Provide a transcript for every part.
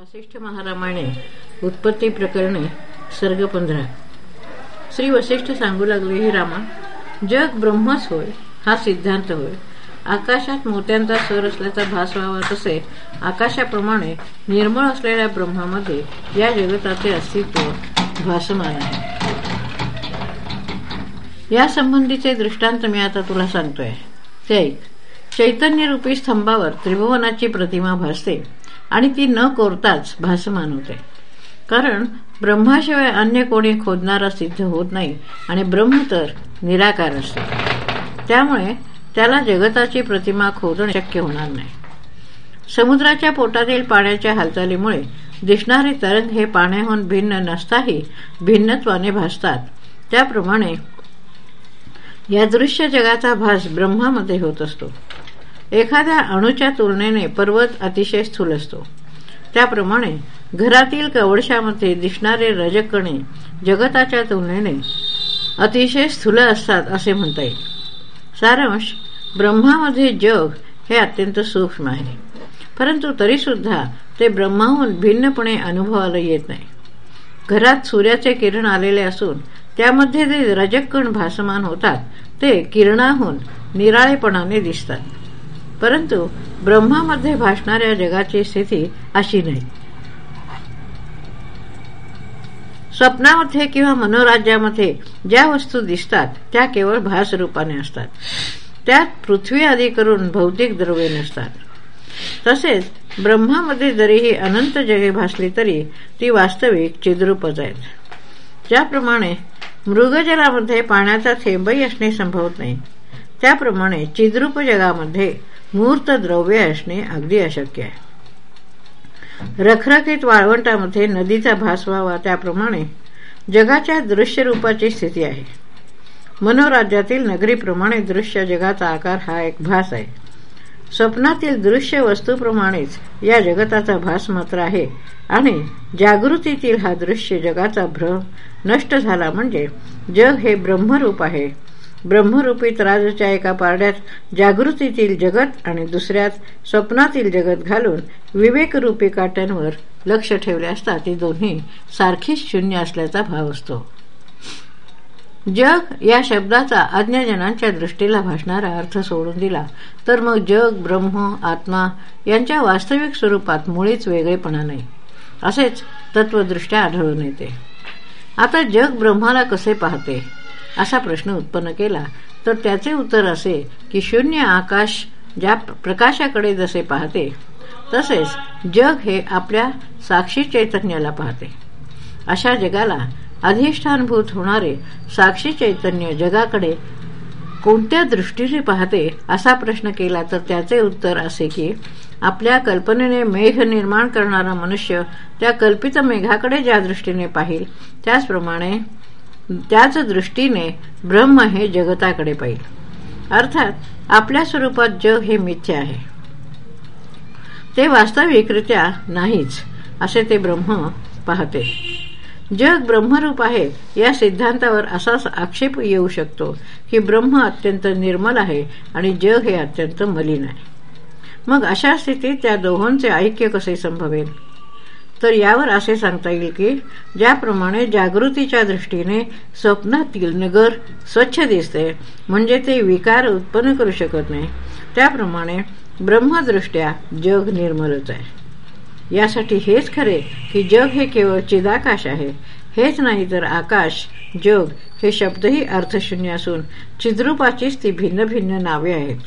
वसिष्ठ महारामाने उत्पत्ती प्रकरणे सर्ग पंधरा. श्री वसिष्ठ सांगू लागले हे रामा जग ब्रह्मच होय हा सिद्धांत होय. आकाशात मोत्यांचा स्वर असल्याचा भास व्हावा तसे आकाशाप्रमाणे निर्मळ असलेल्या ब्रह्मामध्ये या जगताचे अस्तित्व भासमान आहे. या संबंधीचे दृष्टांत मी आता तुला सांगतोय. ते ऐक. चैतन्य रूपी स्तंभावर त्रिभुवनाची प्रतिमा भासते. आणि ती न कोरताच भासमान होते. कारण ब्रह्माशिवाय अन्य कोणी खोदणारा सिद्ध होत नाही आणि ब्रह्म तर निराकार असते. त्यामुळे त्याला जगताची प्रतिमा खोदणे शक्य होणार नाही. समुद्राच्या पोटातील पाण्याच्या हालचालीमुळे दिसणारे तरंग हे पाण्याहून भिन्न नसताही भिन्नत्वाने भासतात. त्याप्रमाणे या दृश्य जगाचा भास ब्रह्मामध्ये होत असतो. एखाद्या अणूच्या तुलनेने पर्वत अतिशय स्थूल असतो. त्याप्रमाणे घरातील कवडशामध्ये दिसणारे रजकणे जगताच्या तुलनेने अतिशय स्थूल असतात असे म्हणता येईल. सारांश ब्रह्मामध्ये जग हे अत्यंत सूक्ष्म आहे. परंतु तरीसुद्धा ते ब्रह्माहून भिन्नपणे अनुभवाला येत नाही. घरात सूर्याचे किरण आलेले असून त्यामध्ये जे रजकण भासमान होतात ते किरणाहून निराळेपणाने दिसतात. परंतु ब्रह्मामध्ये भासणाऱ्या जगाची स्थिती अशी नाही. स्वप्नामध्ये किंवा मनोराज्यामध्ये ज्या वस्तू दिसतात त्या केवळ भास रूपाने असतात. त्यात पृथ्वी आदी करून भौतिक द्रव्ये नसतात. तसेच ब्रह्मामध्ये जरीही अनंत जगे भासली तरी ती वास्तविक चिद्रूपच आहेत. ज्याप्रमाणे मृगजलामध्ये पाण्याचा थेंबही असणे संभवत नाही. त्याप्रमाणे चिद्रूप जगामध्ये मूर्त द्रव्य असणे अगदी अशक्य आहे. रखरखीत वाळवंटामध्ये नदीचा भास व्हावा त्याप्रमाणे जगाच्या दृश्य रूपाची स्थिती आहे. मनोराज्यातील नगरीप्रमाणे दृश्य जगाचा आकार हा एक भास आहे. स्वप्नातील दृश्य वस्तूप्रमाणेच या जगताचा भास मात्र आहे आणि जागृतीतील हा दृश्य जगाचा भ्रम नष्ट झाला म्हणजे जग हे ब्रह्मरूप आहे. ब्रह्मरूपी राजच्या एका पारड्यात जागृतीतील जगत आणि दुसऱ्यात स्वप्नातील जगत घालून विवेकरूपी काट्यांवर लक्ष ठेवले असता ती दोन्ही सारखीच शून्य असल्याचा भाव असतो. जग या शब्दाचा अज्ञजनांच्या दृष्टीला भासणारा अर्थ सोडून दिला तर मग जग ब्रह्म आत्मा यांच्या वास्तविक स्वरूपात मुळीच वेगळेपणा नाही असेच तत्वदृष्ट्या आढळून येते. आता जग ब्रह्माला कसे पाहते? असा प्रश्न उत्पन्न केला तर त्याचे उत्तर असे की शून्य आकाश ज्या प्रकाशाकडे जसे पाहते तसेच जग हे आपल्या साक्षी चैतन्याला पाहते. अशा जगाला अधिष्ठानभूत होणारे साक्षी चैतन्य जगाकडे कोणत्या दृष्टीने पाहते असा प्रश्न केला तर त्याचे उत्तर असे की आपल्या कल्पनेने मेघ निर्माण करणारा मनुष्य त्या कल्पित मेघाकडे ज्या दृष्टीने पाहिल त्याचप्रमाणे त्याच दृष्टीने ब्रह्म हे जगताकडे पाहिजे अर्थात आपल्या स्वरूपात जग हे मिथ्य आहे. ते वास्तविकरित्या नाहीच असे ते ब्रह्म पाहते. जग ब्रह्मरूप आहे या सिद्धांतावर असाच आक्षेप येऊ शकतो की ब्रह्म अत्यंत निर्मल आहे आणि जग हे अत्यंत मलिन आहे. मग अशा स्थितीत त्या दोहोंचे ऐक्य कसे संभवेल? तर यावर असे सांगता येईल की ज्याप्रमाणे जागृतीच्या दृष्टीने स्वप्नातील नगर स्वच्छ दिसते म्हणजे ते विकार उत्पन्न करू शकत नाही. त्याप्रमाणे ब्रह्मदृष्ट्या जग निर्मलच आहे. यासाठी हेच खरे की जग हे केवळ चिदाकाश आहे. हेच नाही तर आकाश जग हे शब्दही अर्थशून्य असून चिद्रूपाचीच ती भिन्न भिन्न नावे आहेत.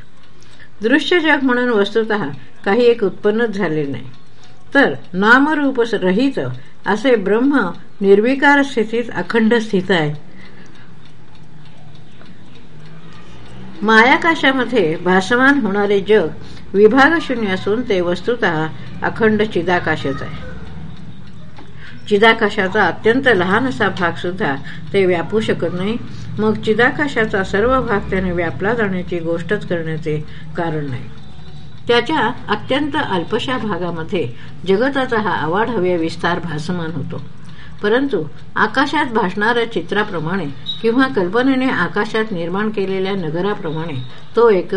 दृश्य जग म्हणून वस्तुत काही एक उत्पन्नच झाले नाही. तर नामरूप रहित असे ब्रह्म निर्विकार स्थितीत अखंड स्थित आहे. मायाकाशामध्ये भासमान होणारे जग विभाग शून्य असून ते वस्तुत अखंड चिदाकाशच आहे. चिदाकाशाचा अत्यंत लहान असा भाग सुद्धा ते व्यापू शकत नाही. मग चिदाकाशाचा सर्व भाग त्याने व्यापला जाण्याची गोष्टच करण्याचे कारण नाही. त्याच्या अत्यंत अल्पशा भागामध्ये जगताचा हा अवाढव्य विस्तार भासमान होतो. परंतु आकाशात भासणाऱ्या चित्राप्रमाणे किंवा कल्पनेने आकाशात निर्माण केलेल्या नगराप्रमाणे तो एक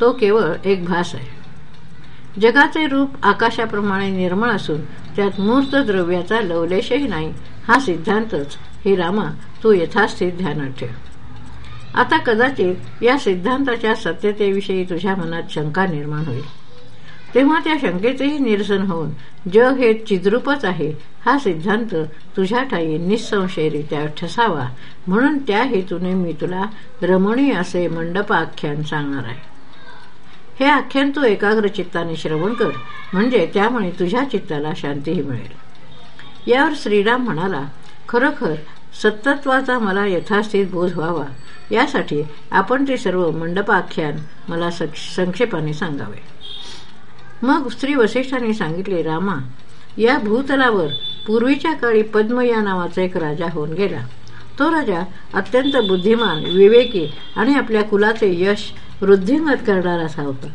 तो केवळ एक भास आहे. जगाचे रूप आकाशाप्रमाणे निर्मळ असून त्यात मूर्त द्रव्याचा लवलेशही नाही हा सिद्धांतच. हे रामा तू यथास्थित ध्यानात ठेव. आता कदाचित या सिद्धांताच्या सत्यतेविषयी तुझ्या मनात शंका निर्माण होईल. तेव्हा त्या शंकेचेही निरसन होऊन जग हे चिद्रूपच आहे. हा सिद्धांत तुझ्या ठाई निसंशयरित्या ठसावा. म्हणून त्या हेतूने मी तुला रमणीय असे मंडपाख्यान सांगणार आहे. हे आख्यान तू एकाग्र चित्ताने श्रवण कर. म्हणजे त्यामुळे तुझ्या चित्ताला शांतीही मिळेल. यावर श्रीराम म्हणाला खरोखर सत्तत्वाचा मला यथास्थित बोध व्हावा. यासाठी आपण ते सर्व मंडपाख्यान मला संक्षेपाने सांगावे. मग श्री वसिष्ठांनी सांगितले रामा या भूतलावर पूर्वीच्या काळी पद्म या नावाचा एक राजा होऊन गेला. तो राजा अत्यंत बुद्धिमान विवेकी आणि आपल्या कुलाचे यश वृद्धिंगत करणारा असा होता.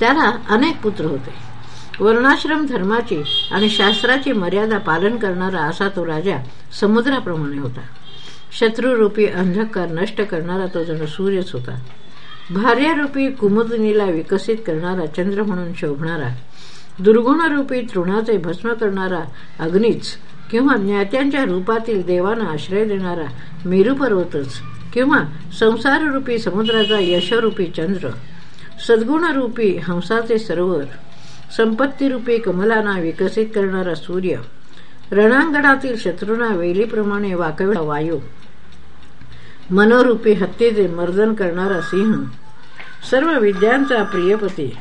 त्याला अनेक पुत्र होते. वर्णाश्रम धर्माची आणि शास्त्राची मर्यादा पालन करणारा असा तो राजा समुद्राप्रमाणे होता. शत्रुरूपी अंधकार नष्ट करणारा तो जण सूर्यच होता. भार्यारूपी कुमुदनीला विकसित करणारा चंद्र म्हणून शोभणारा दुर्गुणरूपी तृणाचे भस्म करणारा अग्नीच किंवा ज्ञात्यांच्या रूपातील देवांना आश्रय देणारा मेरूपर्वतच किंवा संसाररूपी समुद्राचा यशरूपी चंद्र सद्गुणरूपी हंसाचे सरोवर संपत्तीरूपी कमलांना विकसित करणारा सूर्य. रणांगणातील शत्रूंना वेलीप्रमाणे वाकविला वायू. मनोरूपी हत्येचे मर्दन करणारा सिंह. सर्व विद्यांचा प्रियपती.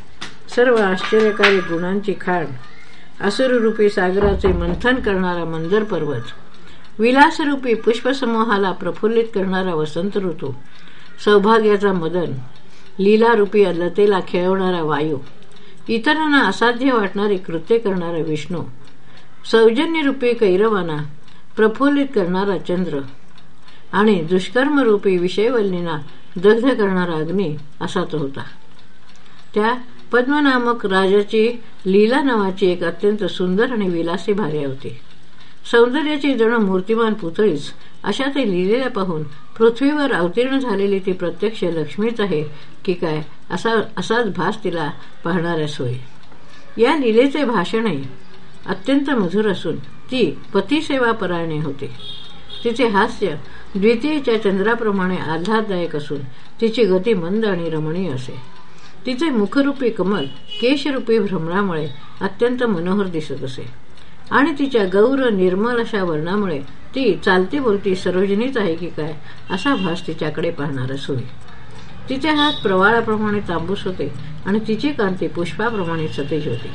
सर्व आश्चर्यकारी गुणांची खाण. असुररूपी सागराचे मंथन करणारा मंदर पर्वत. विलासरूपी पुष्पसमूहाला प्रफुल्लित करणारा वसंत ऋतू. सौभाग्याचा मदन. लीलारूपी लतेला खेळवणारा वायू. इतरांना असाध्य वाटणारे कृत्य करणारा विष्णू सौजन्यरूपी कैरवाना प्रफुल्लित करणारा चंद्र आणि दुष्कर्मरूपी विषयवल्लींना दग्ध करणारा अग्नी असा तो होता. त्या पद्मनामक राजाची लीला नावाची एक अत्यंत सुंदर आणि विलासी भार्या होती. सौंदर्याची जण मूर्तिमान पुतळीच अशा ते लिहिलेल्या पाहून पृथ्वीवर अवतीर्ण झालेली ती प्रत्यक्ष लक्ष्मीच आहे की काय असा असाच भास तिला पाहणाऱ्यास होय या लिलेचे भाषणही अत्यंत मधुर असून ती पतीसेवापरायणी होते. तिचे हास्य द्वितीयच्या चंद्राप्रमाणे आल्हाददायक असून तिची गती मंद आणि रमणीय असे. तिचे मुखरूपी कमल केशरूपी भ्रमणामुळे अत्यंत मनोहर दिसत असे. आणि तिच्या गौर निर्मल अशा वर्णामुळे ती चालती बोलती सरोजनीच आहे की काय असा भास तिच्याकडे पाहणारच होईल तिचे हात प्रवाळाप्रमाणे तांबूस होते आणि तिची कांती पुष्पाप्रमाणे सतेज होती.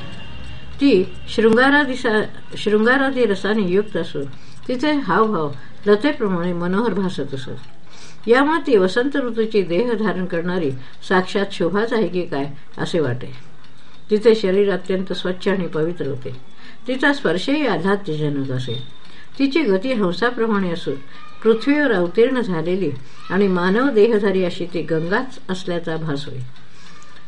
ती शृंगारादी शृंगारादी रसाने युक्त असून तिचे हावभाव लतेप्रमाणे मनोहर भासत असत यामुळे ती वसंत ऋतूची देह धारण करणारी साक्षात शोभाच आहे की काय असे वाटे. तिचे शरीर अत्यंत स्वच्छ आणि पवित्र होते. तिचा स्पर्शही आध्यात्मजनक असे. तिची गती हंसाप्रमाणे असून पृथ्वीवर अवतीर्ण झालेली आणि मानव देहधारी अशी ती गंगाच असल्याचा भास होईल.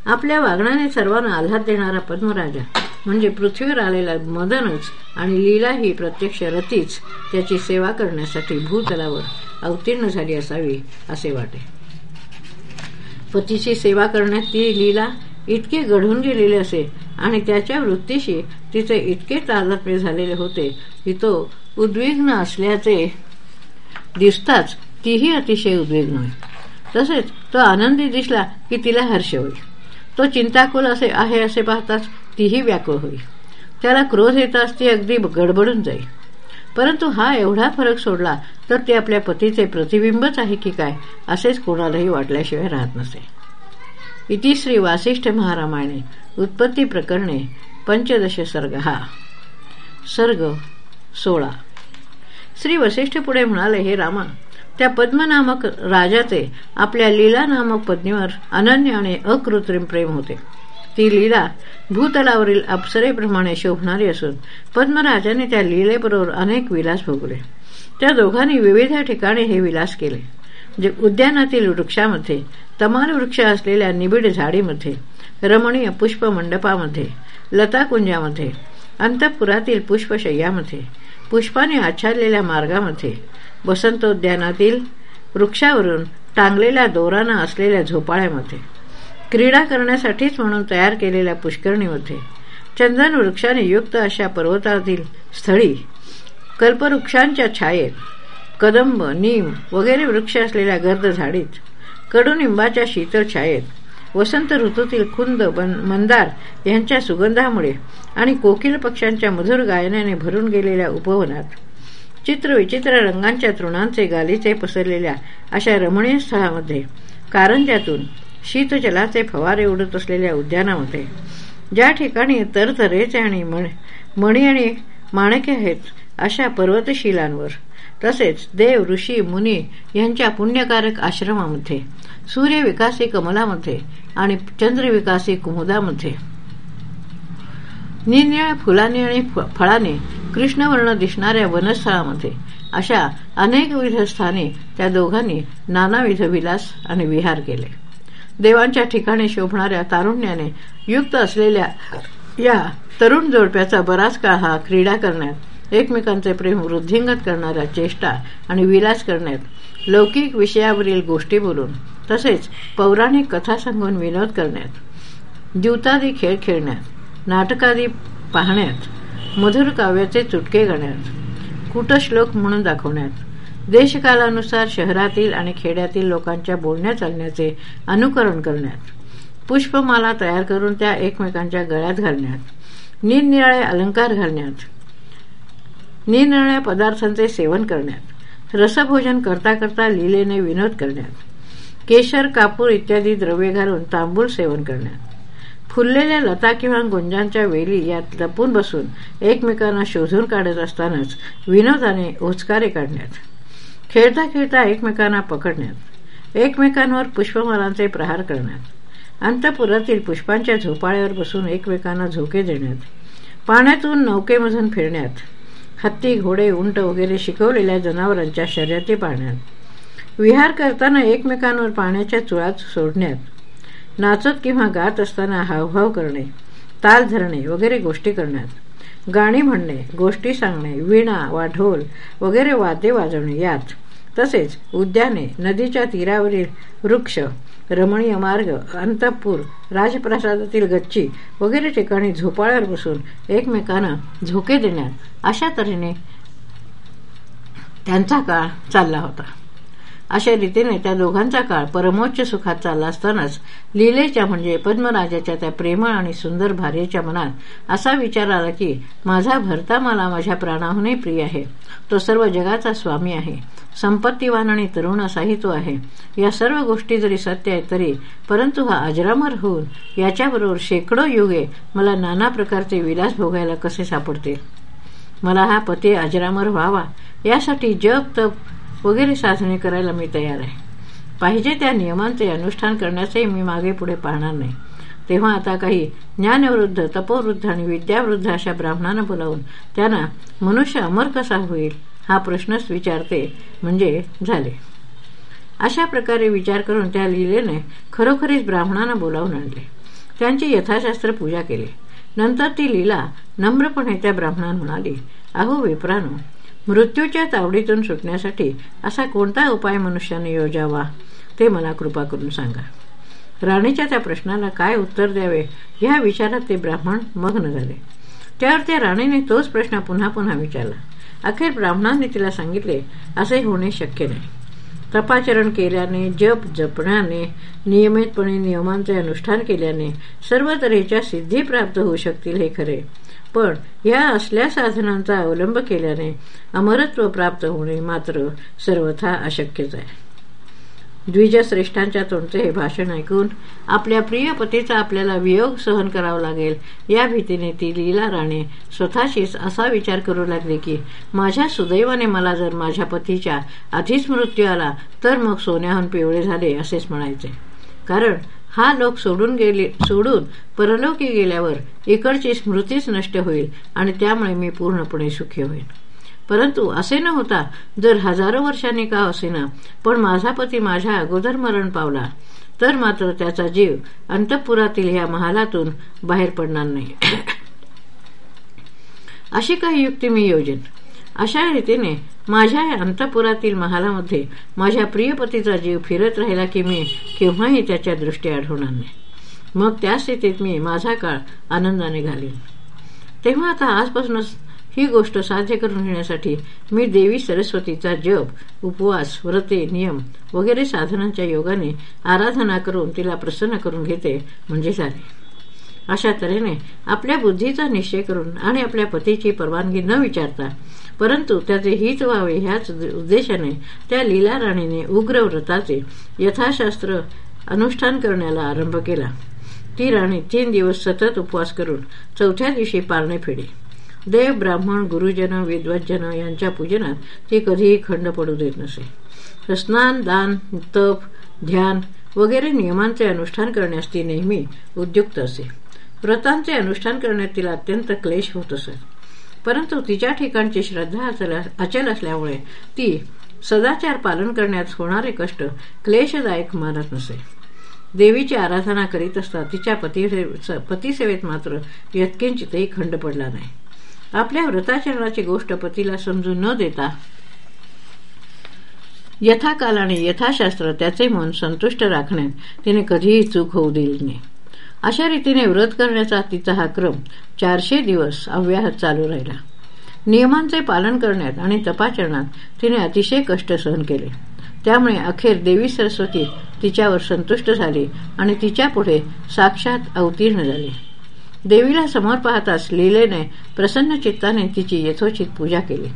आपल्या वागण्याने सर्वांना आल्हाद देणारा पद्मराजा म्हणजे पृथ्वीवर आलेला मदनच आणि लीला ही प्रत्यक्ष रतीच त्याची सेवा करण्यासाठी भूतलावर अवतीर्ण झाली असावी असे वाटे. पतीची सेवा करण्यात ती लीला इतके घडून गेलेली असे आणि त्याच्या वृत्तीशी तिचे इतके तादात्म्य झालेले होते की तो उद्विग्न असल्याचे दिसताच तीही अतिशय उद्विग्न होईल. तसेच तो आनंदी दिसला की तिला हर्ष होईल. तो चिंताकुल असे आहे असे पाहताच तीही व्याकुळ होईल. त्याला क्रोध येताच ती अगदी गडबडून जाईल. परंतु हा एवढा फरक सोडला तर ते आपल्या पतीचे प्रतिबिंबच आहे की काय असेच कोणालाही वाटल्याशिवाय राहत नसे. इति श्री वासिष्ठ महारामायणे उत्पत्ती प्रकरणे पंचदश सर्ग हा. सर्ग सोळा. श्री वसिष्ठ पुढे म्हणाले हे रामा त्या पद्मनामक राजाचे आपल्या लीला नामक पत्नीवर अनन्य आणि अकृत्रिम प्रेम होते. ती लीला भूतलावरील अप्सरेप्रमाणे शोभणारी असून पद्मराजाने त्या लीलेबरोबर अनेक विलास भोगले. त्या दोघांनी विविध ठिकाणी हे विलास केले. जे उद्यानातील वृक्षामध्ये तमाल वृक्ष असलेल्या निबिड झाडीमध्ये रमणीय पुष्प मंडपामध्ये लताकुंजामध्ये अंतपुरातील पुष्पशय्यामध्ये पुष्पाने आच्छादलेल्या मार्गामध्ये वसंतोद्यानातील वृक्षावरून टांगलेल्या दोराना असलेल्या झोपाळ्यामध्ये क्रीडा करण्यासाठीच म्हणून तयार केलेल्या पुष्करणीमध्ये चंदन वृक्षाने युक्त अशा पर्वतातील स्थळी कल्पवृक्षांच्या छायेत कदंब नीम वगैरे वृक्ष असलेल्या गर्द झाडीत कडुनिंबाच्या शीतळ छायेत वसंत ऋतूतील खुंद मंदार यांच्या सुगंधामुळे आणि कोकिल पक्ष्यांच्या मधुर गायनाने भरून गेलेल्या उपवनात चित्रविचित्र रंगांच्या तृणांचे गालीचे पसरलेल्या अशा रमणीय स्थळामध्ये कारंजातून शीतजलाचे फवारे उडत असलेल्या उद्यानामध्ये ज्या ठिकाणी तरतरेचे आणि मणी आणि माणके आहेत अशा पर्वतशिलांवर तसेच देव ऋषी मुनी यांच्या पुण्यकारक आश्रमामध्ये सूर्यविकासी कमलामध्ये आणि चंद्रविकासी कुमुदामध्ये. निरनिळ्या फुलाने आणि फळाने कृष्णवर्ण दिसणाऱ्या वनस्थळामध्ये अशा अनेक स्थाने स्थानी त्या दोघांनी नानाविध विलास आणि विहार केले. देवांच्या ठिकाणी शोभणाऱ्या तारुण्याने युक्त असलेल्या या तरुण जोडप्याचा बराच काळ हा क्रीडा करण्यात एकमेकांचे प्रेम वृद्धिंगत करणाऱ्या चेष्टा आणि विलास करण्यात लौकिक विषयावरील गोष्टी बोलून तसेच पौराणिक कथा सांगून विनोद करण्यात द्यूतादी खेळ खेळण्यात नाटकादी पाहण्यात मधुर काव्याचे चुटके गाण्यात कुटश्लोक म्हणून दाखवण्यात देशकालानुसार शहरातील आणि खेड्यातील लोकांच्या बोलण्या चालण्याचे अनुकरण करण्यात पुष्पमाला तयार करून त्या एकमेकांच्या गळ्यात घालण्यात निरनिराळे अलंकार घालण्यात निरनिराळ्या पदार्थांचे सेवन करण्यात रसभोजन करता करता लिलेने विनोद करण्यात केशर कापूर इत्यादी द्रव्ये घालून तांबूल सेवन करण्यात फुललेल्या लता किंवा गुंजांच्या वेली यात लपून बसून एकमेकांना शोधून काढत असतानाच विनोदाने ओचकारे काढण्यात खेळता खेळता एकमेकांना पकडण्यात एकमेकांवर पुष्पमालांचे प्रहार करण्यात अंतपुरातील पुष्पांच्या झोपाळ्यावर बसून एकमेकांना झोके देण्यात पाण्यातून नौकेमधून फिरण्यात हत्ती घोडे उंट वगैरे शिकवलेल्या जनावरांच्या शर्यती पाहण्यात. विहार करताना एकमेकांवर पाण्याच्या चुळात सोडण्यात. नाचत किंवा गात असताना हावभाव करणे ताल धरणे वगैरे गोष्टी करण्यात. गाणी म्हणणे गोष्टी सांगणे विणा वा ढोल वगैरे वाद्य वाजवणे यात. तसेच उद्याने नदीच्या तीरावरील वृक्ष रमणीय मार्ग अंतपूर राजप्रसादातील गच्ची वगैरे ठिकाणी झोपाळ्यावर बसून एकमेकांना झोके देण्यात अशा तऱ्हेने त्यांचा काळ चालला होता. अशा रीतीने त्या दोघांचा काळ परमोच्च सुखात चालला असतानाच लीलेच्या म्हणजे पद्मराजाच्या त्या प्रेमळ आणि सुंदर भार्येच्या मनात असा विचार आला की माझा भरता मला माझ्या प्राणाहूनही प्रिय आहे. तो सर्व जगाचा स्वामी आहे. संपत्तीवान आणि तरुण असाही तो आहे. या सर्व गोष्टी जरी सत्य आहेत तरी परंतु हा अजरामर होऊन याच्याबरोबर शेकडो युगे मला नाना प्रकारचे विलास भोगायला कसे सापडतील? मला हा पती अजरामर व्हावा यासाठी जप तप वगैरे साधने करायला मी तयार आहे. पाहिजे त्या नियमांचे अनुष्ठान करण्यासही मी मागे पुढे पाहणार नाही. तेव्हा आता काही ज्ञानवृद्ध तपोवृद्ध आणि विद्यावृद्ध अशा ब्राह्मणांना बोलावून त्यांना मनुष्य अमर कसा होईल हा प्रश्नच विचारते म्हणजे झाले. अशा प्रकारे विचार करून त्या लीलेने खरोखरीच ब्राह्मणांना बोलावून आणले. त्यांची यथाशास्त्र पूजा केली. नंतर ती लीला नम्रपणे त्या ब्राह्मणांना म्हणाली अहो विप्रानो मृत्यूच्या तावडीतून सुटण्यासाठी असा कोणता उपाय मनुष्याने योजावा ते मला कृपा करून सांगा. राणीच्या त्या प्रश्नाला काय उत्तर द्यावे या विचारात ते ब्राह्मण मग्न झाले. त्यावर त्या राणीने तोच प्रश्न पुन्हा पुन्हा विचारला. अखेर ब्राह्मणांनी तिला सांगितले असे होणे शक्य नाही. तपाचरण केल्याने जप जपण्याने नियमितपणे नियमांचे अनुष्ठान केल्याने सर्व तऱ्हेच्या सिद्धी प्राप्त होऊ शकतील हे खरे. पण या असल्या साधनांचा अवलंब केल्याने अमरत्व प्राप्त होणे मात्र सर्वथा अशक्यच आहे. द्विजश्रेष्ठांच्या तोंडचे हे भाषण ऐकून आपल्या प्रिय पतीचा आपल्याला वियोग सहन करावा लागेल या भीतीने ती लीला राणे स्वतःशीच असा विचार करू लागले की माझ्या सुदैवाने मला जर माझ्या पतीच्या आधीच मृत्यू आला तर मग सोन्याहून पिवळे झाले असेच म्हणायचे. कारण हा लोक सोडून गेले सोडून परलोकी गेल्यावर इकडची स्मृतीच नष्ट होईल आणि त्यामुळे मी पूर्णपणे सुखी होईल परंतु असे न होता जर हजारो वर्षांनी का असेना पण माझा पती माझ्या अगोदर मरण पावला तर मात्र त्याचा जीव अंतपुरातील ह्या महालातून बाहेर पडणार नाही. अशी काही युक्ती मी योजेन. अशा रीतीने माझ्या अंतपुरातील महालामध्ये माझ्या प्रियपतीचा जीव फिरत राहिला की मी केव्हाही त्याच्या दृष्टी आढळणार नाही. मग त्या स्थितीत मी माझा काळ आनंदाने घालीन तेव्हा आता आजपासूनच ही गोष्ट साध्य करून घेण्यासाठी मी देवी सरस्वतीचा जप उपवास व्रते नियम वगैरे साधनांच्या योगाने आराधना करून तिला प्रसन्न करून घेते म्हणजे झाले. अशा तऱ्हेने आपल्या बुद्धीचा निश्चय करून आणि आपल्या पतीची परवानगी न विचारता परंतु त्याचे हित व्हावे ह्याच उद्देशाने त्या लीला राणीने उग्र व्रताचे यथाशास्त्र अनुष्ठान करण्याला आरंभ केला. ती राणी तीन दिवस सतत उपवास करून चौथ्या दिवशी पारणे फेडी देव ब्राह्मण गुरुजन विद्वज्जन यांच्या पूजनात ती कधीही खंड पडू देत नसे. स्नान दान तप ध्यान वगैरे नियमांचे अनुष्ठान करण्यास ती नेहमी उद्युक्त असे. व्रतांचे अनुष्ठान करण्यात तिला अत्यंत क्लेश होत असत परंतु तिच्या ठिकाणची श्रद्धा अचल असल्यामुळे ती सदाचार पालन करण्यात होणारे कष्ट क्लेशदायक मानत नसे. देवीची आराधना करीत असता तिच्या पतीसेवेत मात्र यत्किंचितही खंड पडला नाही. आपल्या व्रताचरणाची गोष्ट पतीला समजून न देता यथाकाल आणि यथाशास्त्र त्याचे मन संतुष्ट राखण्यात तिने कधीही चूक होऊ दिली नाही. अशा रीतीने व्रत करण्याचा तिचा हा क्रम चारशे दिवस अव्याहत चालू राहिला. नियमांचे पालन करण्यात आणि तपाचरणात तिने अतिशय कष्ट सहन केले. त्यामुळे अखेर देवी सरस्वती तिच्यावर संतुष्ट झाली आणि तिच्या पुढे साक्षात अवतीर्ण झाली. देवीला समोर पाहताच लीलेने प्रसन्न चित्ताने तिची यथोचित पूजा केली.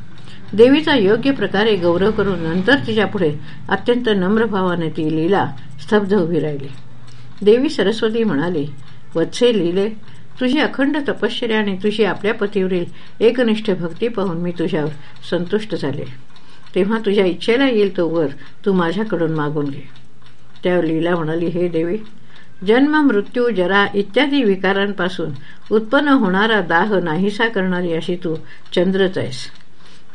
देवीचा योग्य प्रकारे गौरव करून नंतर तिच्या पुढे अत्यंत नम्रभावाने ती लीला स्तब्ध उभी राहिली. देवी सरस्वती म्हणाली वत्से लिहिले तुझी अखंड तपश्चर्या आणि तुझी आपल्या पतीवरील एकनिष्ठ भक्ती पाहून मी तुझ्यावर संतुष्ट झाले. तेव्हा तुझ्या इच्छेला येईल तो वर तू माझ्याकडून मागून घे. त्यावर लीला म्हणाली हे देवी जन्म मृत्यू जरा इत्यादी विकारांपासून उत्पन्न होणारा दाह नाहीसा करणारी अशी तू चंद्रच आहेस.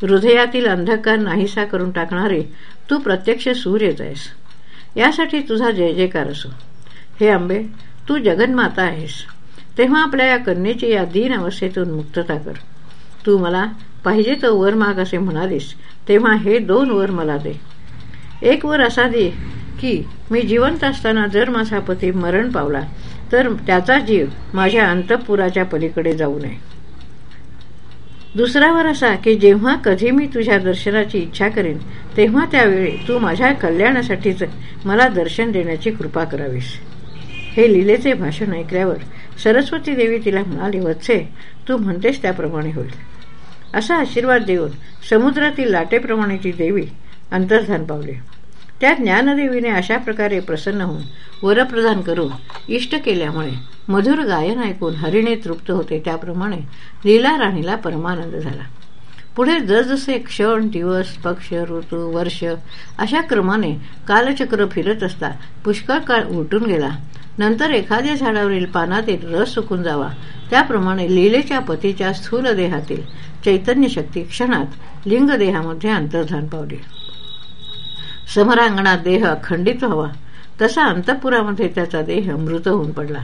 हृदयातील अंधकार नाहीसा करून टाकणारी तू प्रत्यक्ष सूर्यच आहेस. यासाठी तुझा जय जयकार असो. हे आंबे तू जगन्माता आहेस. तेव्हा आपल्या या कन्येची या दीन अवस्थेतून मुक्तता कर. तू मला पाहिजे तो वर माग असे म्हणालीस तेव्हा हे दोन वर मला दे. एक वर असा दे की मी जिवंत असताना जर माझा पती मरण पावला तर त्याचा जीव माझ्या अंतपुराच्या पलीकडे जाऊ नये. दुसरा वर असा की जेव्हा कधी मी तुझ्या दर्शनाची इच्छा करेन तेव्हा त्यावेळी तू माझ्या कल्याणासाठीच मला दर्शन देण्याची कृपा करावीस. हे लिलेचे भाषण ऐकल्यावर सरस्वती देवी तिला म्हणाली वत्से तू म्हणतेस त्याप्रमाणे होईल. असा आशीर्वाद देऊन समुद्रातील लाटेप्रमाणे ती देवी अंतर्धान पावली. त्या ज्ञानदेवीने अशा प्रकारे प्रसन्न होऊन वरप्रदान करून इष्ट केल्यामुळे मधुर गायन ऐकून हरिणे तृप्त होते. त्याप्रमाणे लीला राणीला परमानंद झाला. पुढे जसजसे क्षण दिवस पक्ष ऋतू वर्ष अशा क्रमाने कालचक्र फिरत असता पुष्कळ काळ उलटून गेला. नंतर एखाद्या झाडावरील पानातील रस सुकून जावा. त्याप्रमाणे लीलेच्या पतीच्या स्थूल देहातील चैतन्य शक्ती क्षणात लिंगदेहामध्ये अंतर्धान पावली. समरांगणात देह अखंडित व्हावा. तसा अंतपुरामध्ये त्याचा देह मृत होऊन पडला.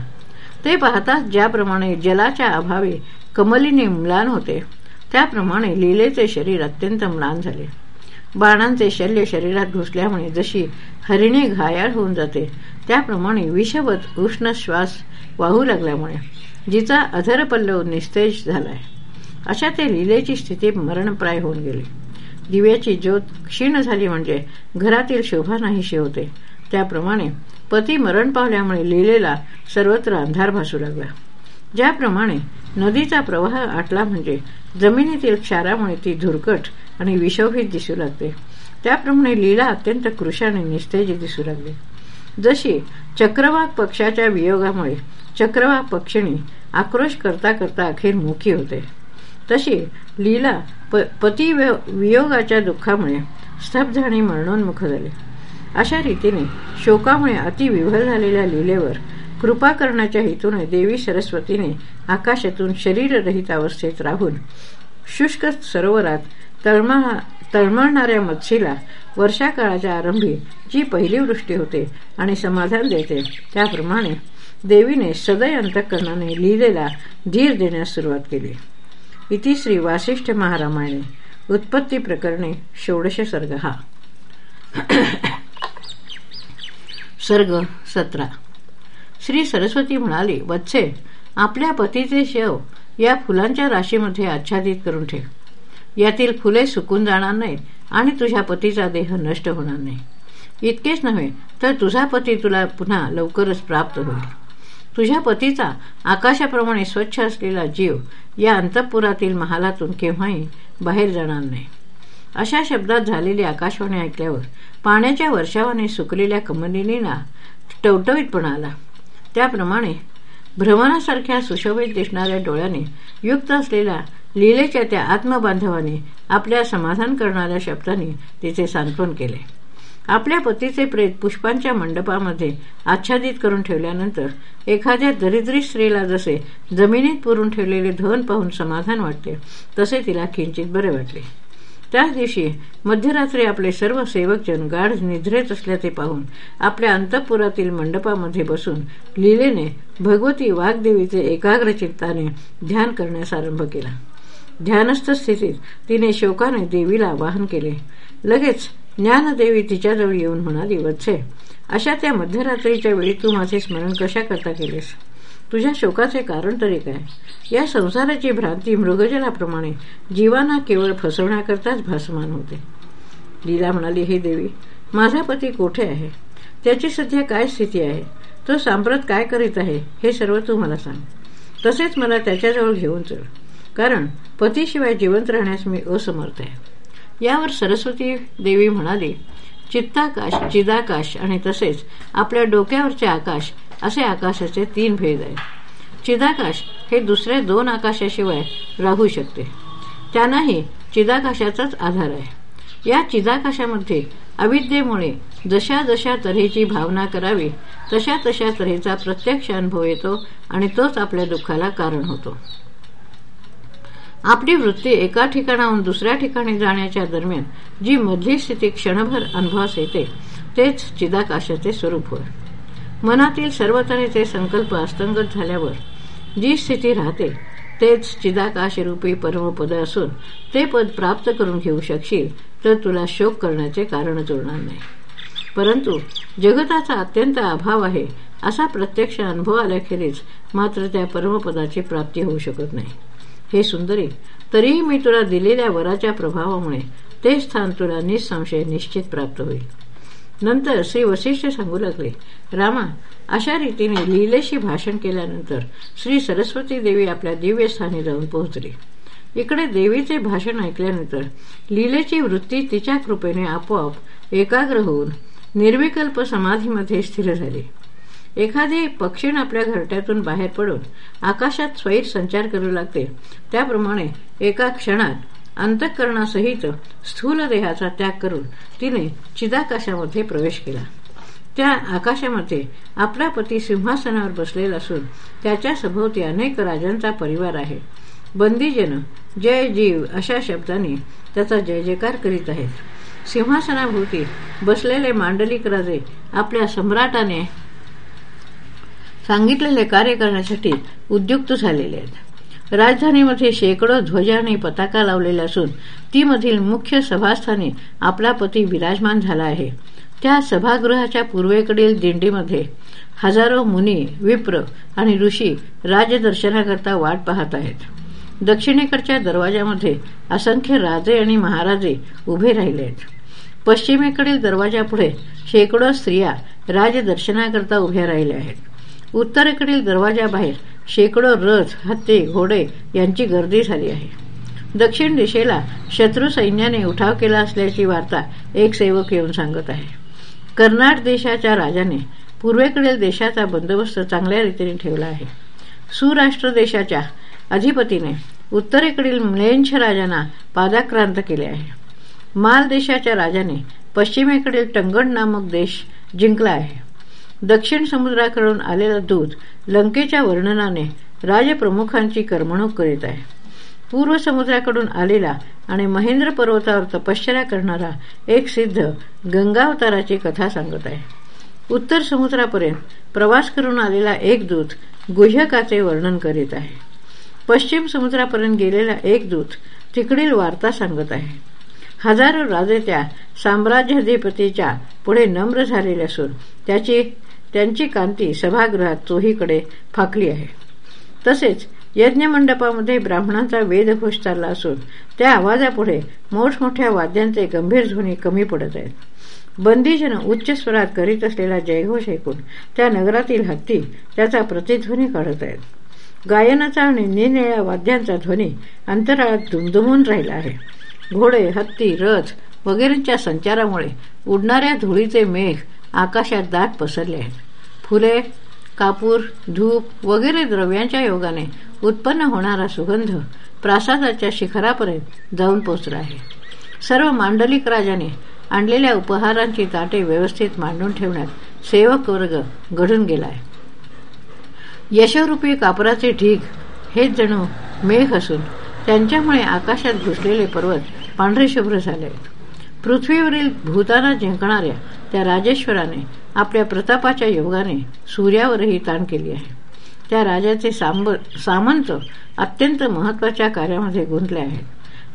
ते पाहताच ज्याप्रमाणे जलाच्या अभावी कमलीने म्लान होते त्याप्रमाणे लीलेचे शरीर अत्यंत म्लान झाले. बाणांचे शल्य शरीरात घुसल्यामुळे जशी हरिणी घायाळ होऊन जाते त्याप्रमाणे विषवत उष्ण श्वास वाहू लागल्यामुळे जिचा अधरपल्लव निस्तेज झालाय. अशा ते लिलेची स्थिती मरणप्राय होऊन गेली. दिव्याची ज्योत क्षीण झाली म्हणजे घरातील शोभा नाहीशी होते. त्याप्रमाणे पती मरण पावल्यामुळे लिलेला सर्वत्र अंधार भासू लागला. ज्याप्रमाणे नदीचा प्रवाह आटला म्हणजे जमिनीतील क्षारामुळे ती धुरकट आणि विषोभित दिसू लागते. त्याप्रमाणे लीला अत्यंत कृशाने निस्तेज दिसू लागली. जशी चक्रवाक पक्षाच्या वियोगामुळे चक्रवाक पक्षिणी आक्रोश करता करता अखेर मुखी होते. तशी लीला पती वियोगाच्या दुःखामुळे स्तब्ध आणि मरणोन्मुख झाले. अशा रीतीने शोकामुळे अतिविव्हल झालेल्या लीलेवर कृपा करण्याच्या हेतूने देवी सरस्वतीने आकाशातून शरीररहित अवस्थेत राहून शुष्क सरोवरात तळमा तळमळणाऱ्या मच्छीला वर्षाकाळाच्या आरंभी जी पहिली वृष्टी होते आणि समाधान देते त्याप्रमाणे देवीने सदय अंतकरणाने लिहिलेला धीर देण्यास सुरुवात केली. इति श्री वासिष्ठ महारामायणे. उत्पत्ती प्रकरणे षोडश सर्ग हा. सर्ग सतरा. श्री सरस्वती म्हणाली वत्से आपल्या पतीचे शव या फुलांच्या राशीमध्ये आच्छादित करून ठेव. यातील फुले सुकून जाणार नाहीत आणि तुझ्या पतीचा देह नष्ट होणार नाही. इतकेच नव्हे तर तुझा पती तुला पुन्हा लवकरच प्राप्त होईल. तुझ्या पतीचा आकाशाप्रमाणे स्वच्छ असलेला जीव या अंतपुरातील महालातून केव्हाही बाहेर जाणार नाही. अशा शब्दात झालेली आकाशवाणी ऐकल्यावर पाण्याच्या वर्षावाने सुकलेल्या कमलिनीला टवटवीतपणा आला. त्याप्रमाणे भ्रमणासारख्या सुशोभित दिसणाऱ्या डोळ्याने युक्त असलेल्या लीलेच्या त्या आत्मबांधवाने आपल्या समाधान करणाऱ्या शब्दांनी तिचे सांत्वन केले. आपल्या पतीचे प्रेत पुष्पांच्या मंडपामध्ये आच्छादित करून ठेवल्यानंतर एखाद्या दरिद्री स्त्रीला जसे जमिनीत पुरून ठेवलेले धन पाहून समाधान वाटते तसे तिला किंचित बरे वाटले. त्याच दिवशी मध्यरात्री आपले सर्व सेवकजन गाढ निद्रेत असल्याचे पाहून आपल्या अंतपुरातील मंडपामध्ये बसून लिलेने भगवती वाघदेवीचे एकाग्र चित्ताने ध्यान करण्यास आरंभ केला. ध्यानस्थ स्थितीत तिने शोकाने देवीला आवाहन केले. लगेच ज्ञानदेवी तिच्याजवळ येऊन म्हणाली वत्से अशा त्या मध्यरात्रीच्या वेळी तू माझे स्मरण कशा करता केलेस? तुझ्या शोकाचे कारण तरी काय या संसाराची भ्रांती मृगजलाप्रमाणे जीवांना केवळ फसवण्याकरताच भासमान होते. लीला म्हणाली हे देवी माझा पती कोठे आहे? त्याची सध्या काय स्थिती आहे? तो सांप्रत काय करीत आहे? हे सर्व तू मला सांग. तसेच मला त्याच्याजवळ घेऊन चल. कारण पतीशिवाय जिवंत राहण्यास मी असमर्थ आहे. यावर सरस्वती देवी म्हणाली चित्ताकाश चिदाकाश आणि तसेच आपल्या डोक्यावरचे आकाश असे आकाशाचे तीन भेद आहेत. चिदाकाश हे दुसऱ्या दोन आकाशाशिवाय राहू शकते. त्यांनाही चिदाकाशाचाच आधार आहे. या चिदाकाशामध्ये अविद्येमुळे जशा जशा तऱ्हेची भावना करावी तशा तशा तऱ्हेचा प्रत्यक्ष अनुभव येतो आणि तोच आपल्या दुःखाला कारण होतो. आपली वृत्ती एका ठिकाणाहून दुसऱ्या ठिकाणी जाण्याच्या दरम्यान जी मधली स्थिती क्षणभर अनुभवास येते तेच चिदाकाशाचे स्वरूप होय. मनातील सर्व तऱ्हेचे संकल्प अस्तंगत झाल्यावर जी स्थिती राहते तेच चिदाकाशरूपी परमपद असून ते पद प्राप्त करून घेऊ शकशील तर तुला शोक करण्याचे कारणच उरणार नाही. परंतु जगताचा अत्यंत अभाव आहे असा प्रत्यक्ष अनुभव आल्याखेरीज मात्र त्या परमपदाची प्राप्ती होऊ शकत नाही. हे सुंदरी तरीही मी तुला दिलेल्या वराच्या प्रभावामुळे ते स्थान तुला निसंशय निश्चित प्राप्त होईल. नंतर श्री वशिष्ठ सांगू लागले रामा अशा रीतीने लीलेशी भाषण केल्यानंतर श्री सरस्वती देवी आपल्या दिव्यस्थानी जाऊन पोहोचली. इकडे देवीचे भाषण ऐकल्यानंतर लीलेची वृत्ती तिच्या कृपेने आपोआप एकाग्र होऊन निर्विकल्प समाधीमध्ये स्थिर झाली. एखादी पक्षीण आपल्या घरट्यातून बाहेर पडून आकाशात स्वैर संचार करू लागते. त्याप्रमाणे एका क्षणात अंतःकरणासहित स्थूल देहाचा त्याग करून तिने चिदाकाशामध्ये प्रवेश केला. त्या आकाशामध्ये आपला पती सिंहासनावर बसलेला असून त्याच्या सभोवती अनेक राजांचा परिवार आहे. बंदीजन जय जीव अशा शब्दांनी त्याचा जय जयकार करीत आहेत. सिंहासनाभोवती बसलेले मांडलिक राजे आपल्या सम्राटाने सांगितलेले कार्य करण्यासाठी उद्युक्त झालेले आहेत. राजधानीमध्ये शेकडो ध्वज आणि पताका लावलेल्या असून ती मधील मुख्य सभास्थानी आपला पती विराजमान झाला आहे. त्या सभागृहाच्या पूर्वेकडील दिंडीमध्ये हजारो मुनी विप्र आणि ऋषी राजदर्शनाकरता वाट पाहत आहेत. दक्षिणेकडच्या दरवाजामध्ये असंख्य राजे आणि महाराजे उभे राहिले आहेत. पश्चिमेकडील दरवाजापुढे शेकडो स्त्रिया राजदर्शनाकरता उभ्या राहिल्या आहेत. उत्तरेकडील दरवाजाबाहेर शेकडो रथ हत्ती घोडे यांची गर्दी झाली आहे. दक्षिण दिशेला शत्रू सैन्याने उठाव केला असल्याची वार्ता एक सेवक येऊन सांगत आहे. कर्नाट देशाच्या राजाने पूर्वेकडील देशाचा बंदोबस्त चांगल्या रीतीने ठेवला आहे. सुराष्ट्र देशाच्या अधिपतीने उत्तरेकडील म्लेंछ राजांना पादाक्रांत केले आहे. माल देशाच्या राजाने पश्चिमेकडील टंगण नामक देश जिंकला आहे. दक्षिण समुद्राकडून आलेला दूत लंकेच्या वर्णनाने राजप्रमुखांची करमणूक करीत आहे. पूर्व समुद्राकडून आलेला आणि महेंद्र पर्वतावर तपश्चर्या करणारा एक सिद्ध गंगावताराची कथा सांगत आहे. उत्तर समुद्रापर्यंत प्रवास करून आलेला एक दूत गुह्यकाचे वर्णन करीत आहे. पश्चिम समुद्रापर्यंत गेलेला एक दूत तिकडील वार्ता सांगत आहे. हजारो राजे त्या साम्राज्याधिपतीच्या पुढे नम्र झालेले असून त्याची त्यांची कांती सभागृहात चोहीकडे फाकली आहे. तसेच यज्ञमंडपामध्ये ब्राह्मणांचा वेदघोष चालला असून त्या आवाजापुढे मोठमोठ्या वाद्यांचे गंभीर ध्वनी कमी पडत आहेत. बंदीजन उच्च स्वरात करीत असलेला जयघोष ऐकून त्या नगरातील हत्ती त्याचा प्रतिध्वनी काढत आहेत. गायनाचा आणि निनिळ्या वाद्यांचा ध्वनी अंतराळात दुमदुमून राहिला आहे. घोडे हत्ती रथ वगैरेंच्या संचारामुळे उडणाऱ्या धुळीचे मेघ आकाशात दाट पसरले आहेत. फुले कापूर धूप वगैरे द्रव्यांच्या योगाने उत्पन्न होणारा सुगंध प्रासादाच्या शिखरापर्यंत जाऊन पोचला आहे. सर्व मांडलिक राजाने आणलेल्या उपहारांची ताटे व्यवस्थित मांडून ठेवण्यात सेवक वर्ग घडून गेला आहे यशरूपी कापराचे ढीग हेच जणू मेघ असून त्यांच्यामुळे आकाशात घुसलेले पर्वत पांढरे शुभ्र झाले आहेत. पृथ्वीवरील भूताना जिंकणाऱ्या त्या राजेश्वराने आपल्या प्रतापाच्या योगाने सूर्यावरही ताण केली आहे. त्या राजाचे सामंत अत्यंत महत्त्वाच्या कार्यामध्ये गुंतले आहेत.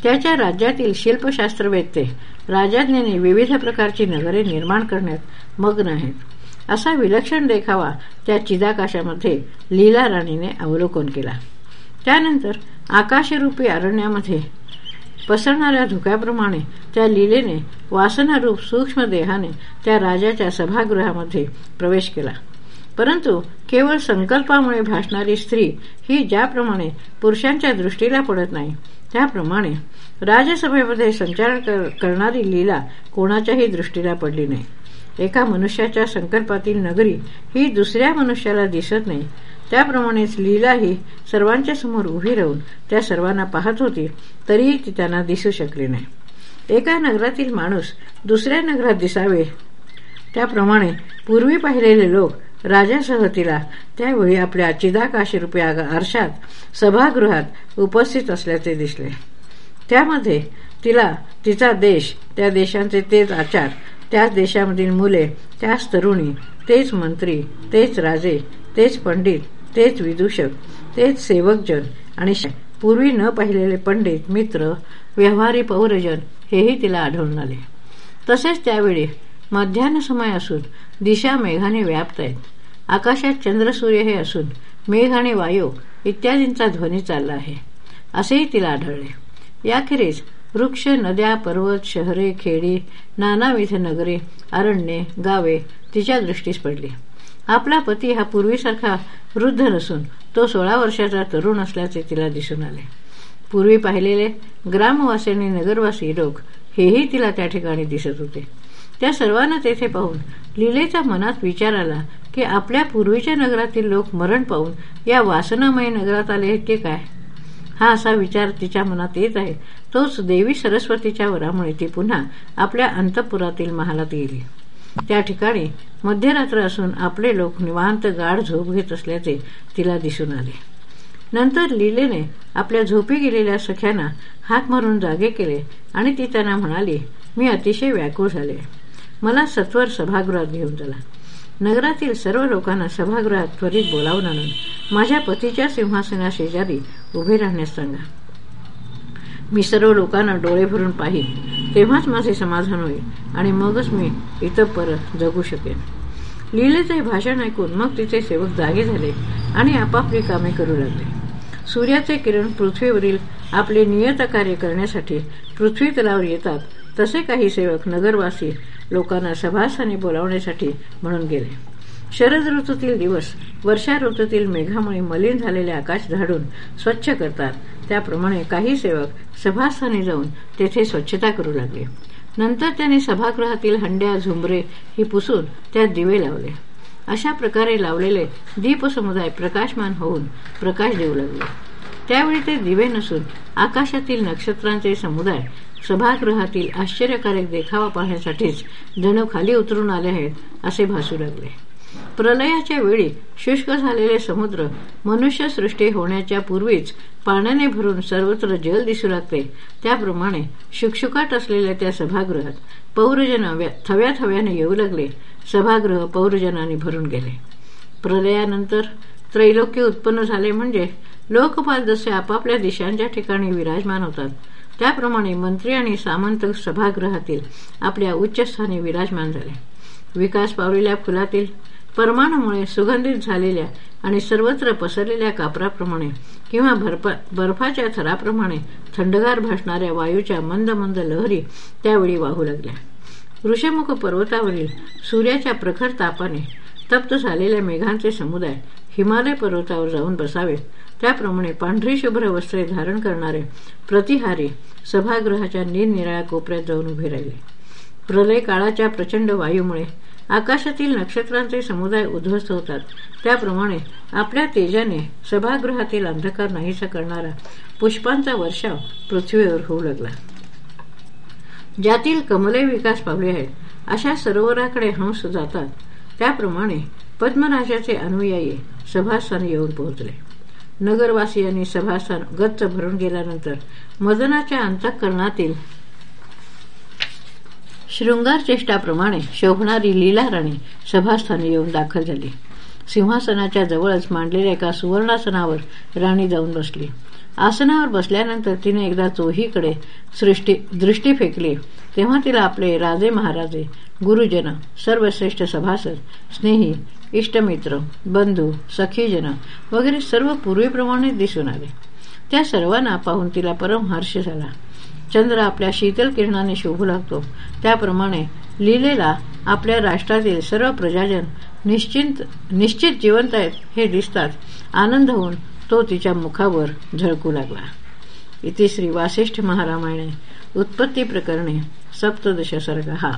त्याच्या राज्यातील शिल्पशास्त्रवेत्ते राजाज्ञाने विविध प्रकारची नगरे निर्माण करण्यात मग्न आहेत. असा विलक्षण देखावा त्या चिदाकाशामध्ये लीला राणीने अवलोकन केला. त्यानंतर आकाशरूपी अरण्यामध्ये पसरणाऱ्या धुक्याप्रमाणे त्या लिलेने वासनारूप सूक्ष्म देहाने त्या राजाच्या सभागृहामध्ये प्रवेश केला. परंतु केवळ संकल्पामुळे भासणारी स्त्री ही ज्याप्रमाणे पुरुषांच्या दृष्टीला पडत नाही त्याप्रमाणे राजसभेमध्ये संचार करणारी लीला कोणाच्याही दृष्टीला पडली नाही. एका मनुष्याच्या संकल्पातील नगरी ही दुसऱ्या मनुष्याला दिसत नाही त्याप्रमाणेच लीलाही सर्वांच्या समोर उभी राहून त्या सर्वांना पाहत होती तरीही ती त्यांना दिसू शकली नाही. एका नगरातील माणूस दुसऱ्या नगरात दिसावे. त्याप्रमाणे पूर्वी पाहिलेले लोक राजासह तिला त्यावेळी आपल्या चिदाकाश रुपया आरशात सभागृहात उपस्थित असल्याचे दिसले. त्यामध्ये तिला तिचा देश त्या देशांचे तेच आचार त्याच देशामधील मुले त्याच तरुणी तेच मंत्री तेच राजे तेच पंडित तेच विदूषक तेच सेवकजन आणि पूर्वी न पाहिलेले पंडित मित्र व्यवहारी पौरजन हेही तिला आढळून आले. तसेच त्यावेळी मध्यान्ह समय असून दिशा मेघाने व्याप्त आहेत. आकाशात चंद्रसूर्य हे असून मेघ आणि वायू इत्यादींचा ध्वनी चालला आहे असेही तिला आढळले. याखेरीज वृक्ष नद्या पर्वत शहरे खेडी नानाविध नगरे अरण्ये गावे तिच्या दृष्टीस पडली. आपला पती हा पूर्वीसारखा वृद्ध नसून तो सोळा वर्षाचा तरुण असल्याचे तिला दिसून आले. पूर्वी पाहिलेले ग्रामवासी आणि नगरवासी लोक हेही तिला त्या ठिकाणी दिसत होते. त्या सर्वांना तेथे पाहून लिलेच्या मनात विचार आला की आपल्या पूर्वीच्या नगरातील लोक मरण पाहून या वासनामय नगरात आले की काय? हा असा विचार तिच्या मनात येत आहे. तोच देवी सरस्वतीच्या वरामुळे ती पुन्हा आपल्या अंतपुरातील महालात गेली. त्या ठिकाणी मध्यरात्र असून आपले लोक निवांत गाढ झोप घेत असल्याचे तिला दिसून आले. नंतर लीलेने आपल्या झोपी गेलेल्या सख्यांना हात मारून जागे केले आणि ती त्यांना म्हणाली मी अतिशय व्याकुळ झाले. मला सत्वर सभागृहात घेऊन चला. नगरातील सर्व लोकांना सभागृहात त्वरित बोलावून आणून माझ्या पतीच्या सिंहासनाशेजारी उभे राहण्यास सांगा. मी सर्व लोकांना डोळे भरून पाहिन. तेव्हाच माझे समाधान होईल आणि मगच मी इथं परत जगू शकेन. लिहिलेचे भाषण ऐकून मग तिचे सेवक जागे झाले आणि आपापली कामे करू लागले. सूर्याचे किरण पृथ्वीवरील आपले नियत कार्य करण्यासाठी पृथ्वी तलावर येतात तसे काही सेवक नगरवासी लोकांना सभास्थानी बोलावण्यासाठी म्हणून गेले. शरद ऋतूतील दिवस वर्षा ऋतूतील मेघामुळे मलिन झालेले आकाश झाडून स्वच्छ करतात. त्याप्रमाणे काही सेवक सभास्थानी जाऊन तेथे स्वच्छता करू लागले. नंतर त्यांनी सभागृहातील हंड्या झुंबरे ही पुसून त्यात दिवे लावले. अशा प्रकारे लावलेले दीपसमुदाय प्रकाशमान होऊन प्रकाश देऊ लागले. त्यावेळी ते दिवे नसून आकाशातील नक्षत्रांचे समुदाय सभागृहातील आश्चर्यकारक देखावा पाहण्यासाठीच जणू खाली उतरून आले आहेत असे भासू लागले. प्रलयाच्या वेळी शुष्क झालेले समुद्र मनुष्यसृष्टी होण्याच्या पूर्वीच पाण्याने भरून सर्वत्र जल दिसू लागते. त्याप्रमाणे शुकशुकाट असलेल्या त्या सभागृहात पौरजन थव्या थव्याने येऊ लागले. सभागृह पौरजनाने भरून गेले. प्रलयानंतर त्रैलोक्य उत्पन्न झाले म्हणजे लोकपाल जसे आपापल्या दिशांच्या ठिकाणी विराजमान होतात त्याप्रमाणे मंत्री आणि सामंत सभागृहातील आपल्या उच्चस्थानी विराजमान झाले. विकास पावलेल्या फुलातील परमाणुमुळे सुगंधित झालेल्या आणि सर्वत्र पसरलेल्या कापराप्रमाणे किंवा बर्फाच्या थराप्रमाणे थंडगार भासणाऱ्या वायूच्या मंद मंद लहरी त्यावेळी वाहू लागल्या. ऋषमुख पर्वतावरील सूर्याच्या प्रखर तापाने तप्त झालेल्या मेघांचे समुदाय हिमालय पर्वतावर जाऊन बसावेत त्याप्रमाणे पांढरी शुभ्र वस्त्रे धारण करणारे प्रतिहारी सभागृहाच्या निरनिराळ्या कोपऱ्यात जाऊन उभे राहिले. प्रलय काळाच्या प्रचंड वायूमुळे आकाशातील नक्षत्रांचे समुदाय उद्ध्वस्त होतात. त्याप्रमाणे आपल्या तेजाने सभागृहातील अंधकार नाहीसा करणारा पुष्पांचा वर्षाव पृथ्वीवर होऊ लागला. ज्यातील कमले विकास पावले आहेत अशा सरोवराकडे हंस जातात. त्याप्रमाणे पद्मराजाचे अनुयायी सभास्थानी येऊन पोहोचले. नगरवासियांनी सभास्थान गच्च भरून गेल्यानंतर मदनाच्या अंतःकरणातील शृंगार चेष्टाप्रमाणे शोभणारी लीला राणी सभास्थानी येऊन दाखल झाली. सिंहासनाच्या जवळच मांडलेल्या एका सुवर्णासनावर राणी जाऊन बसली. आसनावर बसल्यानंतर तिने एकदा चोहीकडे सृष्टी दृष्टी फेकली. तेव्हा तिला आपले राजे महाराजे गुरुजन सर्वश्रेष्ठ सभासद स्नेही इष्टमित्र बंधू सखीजन वगैरे सर्व पूर्वीप्रमाणे दिसून आले. त्या सर्वांना पाहून तिला परम हर्ष झाला. चंद्र आपल्या शीतल किरणाने शोभू लागतो. त्याप्रमाणे लिलेला आपल्या राष्ट्रातील सर्व प्रजाजन निश्चिंत निश्चित जिवंत आहेत हे दिसतात. आनंद होऊन तो तिच्या मुखावर झळकू लागला. इथे श्री वासिष्ठ महारामायणे. उत्पत्ती प्रकरणे सप्तदश सर्ग हा.